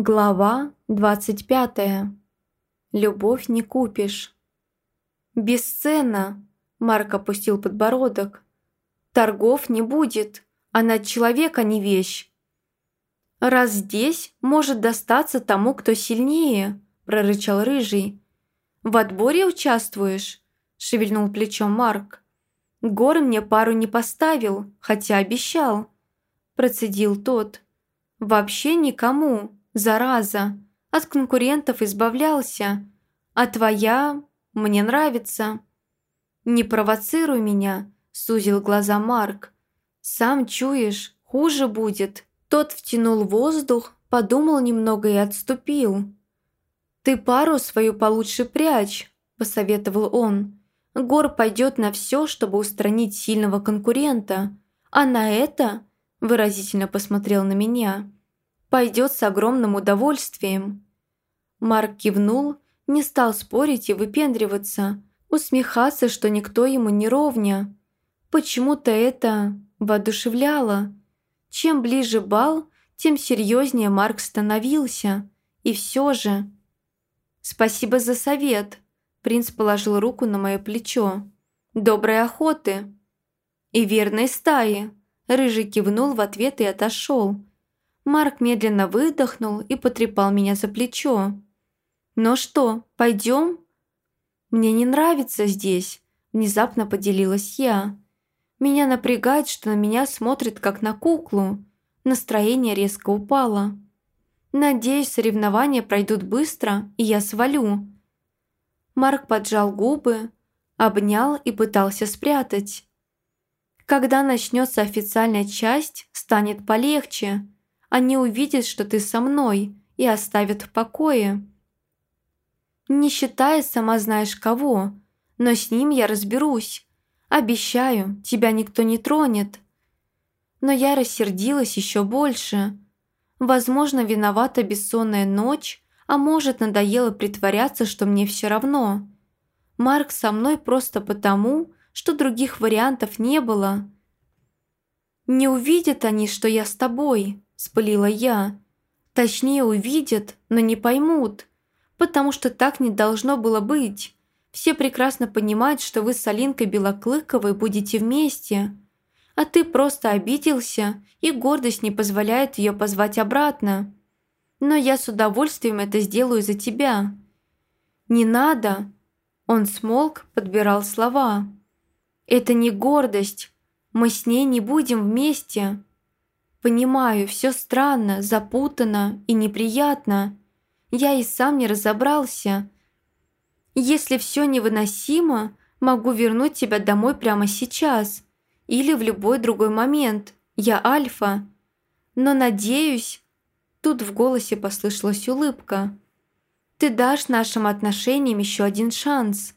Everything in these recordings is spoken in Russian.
Глава 25. Любовь не купишь. «Бесценна!» – Марк опустил подбородок. «Торгов не будет, она а не вещь». «Раз здесь, может достаться тому, кто сильнее», – прорычал Рыжий. «В отборе участвуешь?» – шевельнул плечом Марк. «Гор мне пару не поставил, хотя обещал», – процедил тот. «Вообще никому, Зараза, от конкурентов избавлялся, а твоя мне нравится. Не провоцируй меня, сузил глаза Марк. Сам чуешь, хуже будет. Тот втянул воздух, подумал немного и отступил. «Ты пару свою получше прячь», – посоветовал он. «Гор пойдет на все, чтобы устранить сильного конкурента, а на это...» – выразительно посмотрел на меня – пойдет с огромным удовольствием». Марк кивнул, не стал спорить и выпендриваться, усмехаться, что никто ему не ровня. Почему-то это воодушевляло. Чем ближе бал, тем серьезнее Марк становился. И все же... «Спасибо за совет», – принц положил руку на мое плечо. «Доброй охоты!» «И верной стаи!» Рыжий кивнул в ответ и отошел, Марк медленно выдохнул и потрепал меня за плечо. «Ну что, пойдем?» «Мне не нравится здесь», – внезапно поделилась я. «Меня напрягает, что на меня смотрят как на куклу». Настроение резко упало. «Надеюсь, соревнования пройдут быстро, и я свалю». Марк поджал губы, обнял и пытался спрятать. «Когда начнется официальная часть, станет полегче», они увидят, что ты со мной, и оставят в покое. Не считая сама знаешь кого, но с ним я разберусь. Обещаю, тебя никто не тронет. Но я рассердилась еще больше. Возможно, виновата бессонная ночь, а может, надоело притворяться, что мне все равно. Марк со мной просто потому, что других вариантов не было. Не увидят они, что я с тобой, спалила я. Точнее, увидят, но не поймут, потому что так не должно было быть. Все прекрасно понимают, что вы с Алинкой Белоклыковой будете вместе, а ты просто обиделся, и гордость не позволяет ее позвать обратно. Но я с удовольствием это сделаю за тебя». «Не надо!» Он смолк, подбирал слова. «Это не гордость. Мы с ней не будем вместе. Понимаю, все странно, запутано и неприятно. Я и сам не разобрался. Если все невыносимо, могу вернуть тебя домой прямо сейчас или в любой другой момент. Я Альфа. Но надеюсь... Тут в голосе послышалась улыбка. Ты дашь нашим отношениям еще один шанс.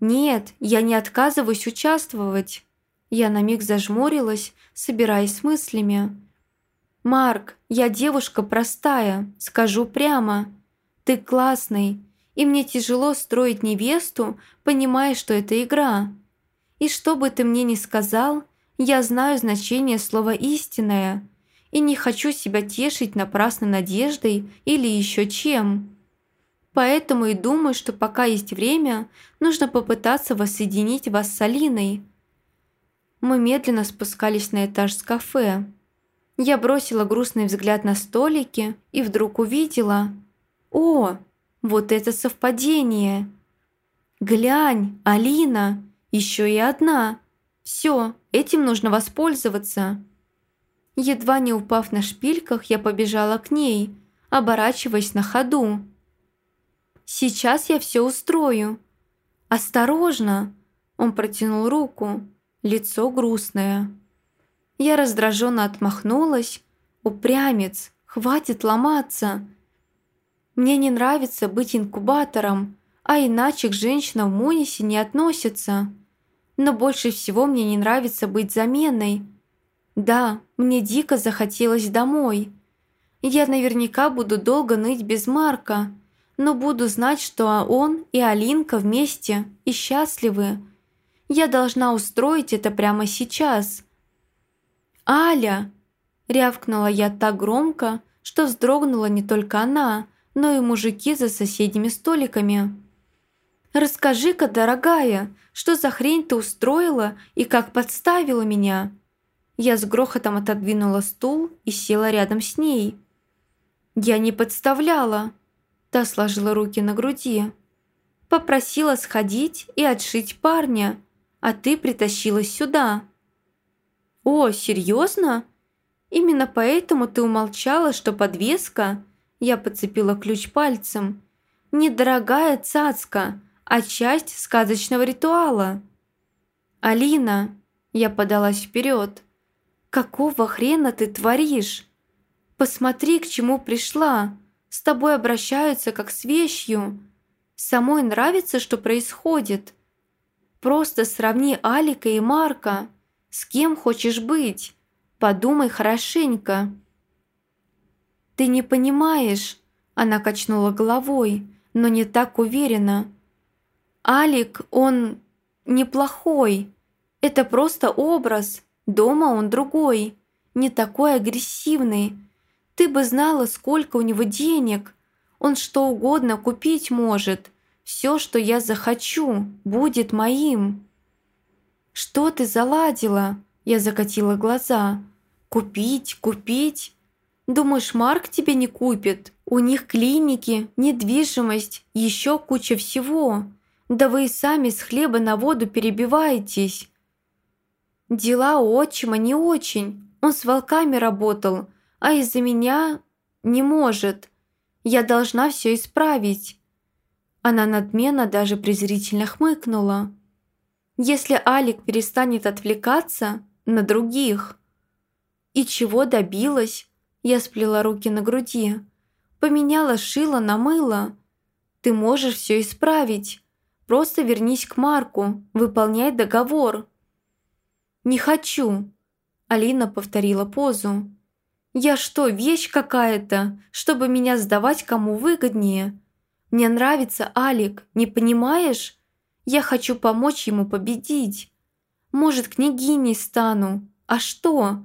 Нет, я не отказываюсь участвовать. Я на миг зажмурилась, собираясь с мыслями. «Марк, я девушка простая, скажу прямо. Ты классный, и мне тяжело строить невесту, понимая, что это игра. И что бы ты мне ни сказал, я знаю значение слова «истинное», и не хочу себя тешить напрасно надеждой или еще чем. Поэтому и думаю, что пока есть время, нужно попытаться воссоединить вас с Алиной – мы медленно спускались на этаж с кафе. Я бросила грустный взгляд на столики и вдруг увидела... О, вот это совпадение! Глянь, Алина, еще и одна. Все, этим нужно воспользоваться. Едва не упав на шпильках, я побежала к ней, оборачиваясь на ходу. «Сейчас я все устрою». «Осторожно!» Он протянул руку лицо грустное. Я раздраженно отмахнулась. «Упрямец, хватит ломаться!» Мне не нравится быть инкубатором, а иначе к женщинам в Мунисе не относятся. Но больше всего мне не нравится быть заменой. Да, мне дико захотелось домой. Я наверняка буду долго ныть без Марка, но буду знать, что он и Алинка вместе и счастливы. Я должна устроить это прямо сейчас». «Аля!» – рявкнула я так громко, что вздрогнула не только она, но и мужики за соседними столиками. «Расскажи-ка, дорогая, что за хрень ты устроила и как подставила меня?» Я с грохотом отодвинула стул и села рядом с ней. «Я не подставляла!» Та сложила руки на груди. «Попросила сходить и отшить парня, а ты притащилась сюда». «О, серьезно? Именно поэтому ты умолчала, что подвеска...» Я подцепила ключ пальцем. «Недорогая цацка, а часть сказочного ритуала». «Алина...» Я подалась вперед. «Какого хрена ты творишь? Посмотри, к чему пришла. С тобой обращаются как с вещью. Самой нравится, что происходит. Просто сравни Алика и Марка. С кем хочешь быть? Подумай хорошенько». «Ты не понимаешь», – она качнула головой, но не так уверенно. «Алик, он неплохой. Это просто образ. Дома он другой, не такой агрессивный. Ты бы знала, сколько у него денег. Он что угодно купить может. Все, что я захочу, будет моим». «Что ты заладила?» Я закатила глаза. «Купить, купить? Думаешь, Марк тебе не купит? У них клиники, недвижимость, еще куча всего. Да вы и сами с хлеба на воду перебиваетесь». «Дела у отчима не очень. Он с волками работал, а из-за меня не может. Я должна все исправить». Она надменно даже презрительно хмыкнула. «Если Алик перестанет отвлекаться на других...» «И чего добилась?» Я сплела руки на груди. «Поменяла шило на мыло. Ты можешь все исправить. Просто вернись к Марку, выполняй договор». «Не хочу», – Алина повторила позу. «Я что, вещь какая-то, чтобы меня сдавать кому выгоднее? Мне нравится Алик, не понимаешь? Я хочу помочь ему победить. Может, княгиней стану. А что?»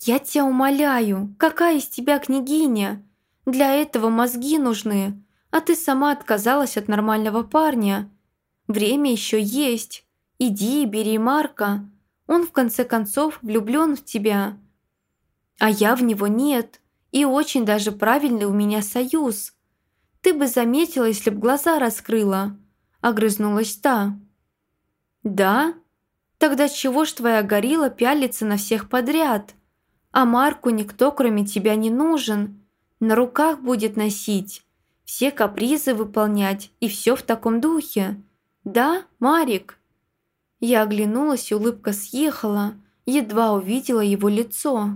«Я тебя умоляю, какая из тебя княгиня? Для этого мозги нужны, а ты сама отказалась от нормального парня. Время еще есть. Иди и бери Марка. Он, в конце концов, влюблен в тебя. А я в него нет. И очень даже правильный у меня союз. Ты бы заметила, если б глаза раскрыла. Огрызнулась та. Да? Тогда чего ж твоя горилла пялится на всех подряд? А Марку никто, кроме тебя, не нужен. На руках будет носить, все капризы выполнять и все в таком духе. Да, Марик?» Я оглянулась, улыбка съехала, едва увидела его лицо.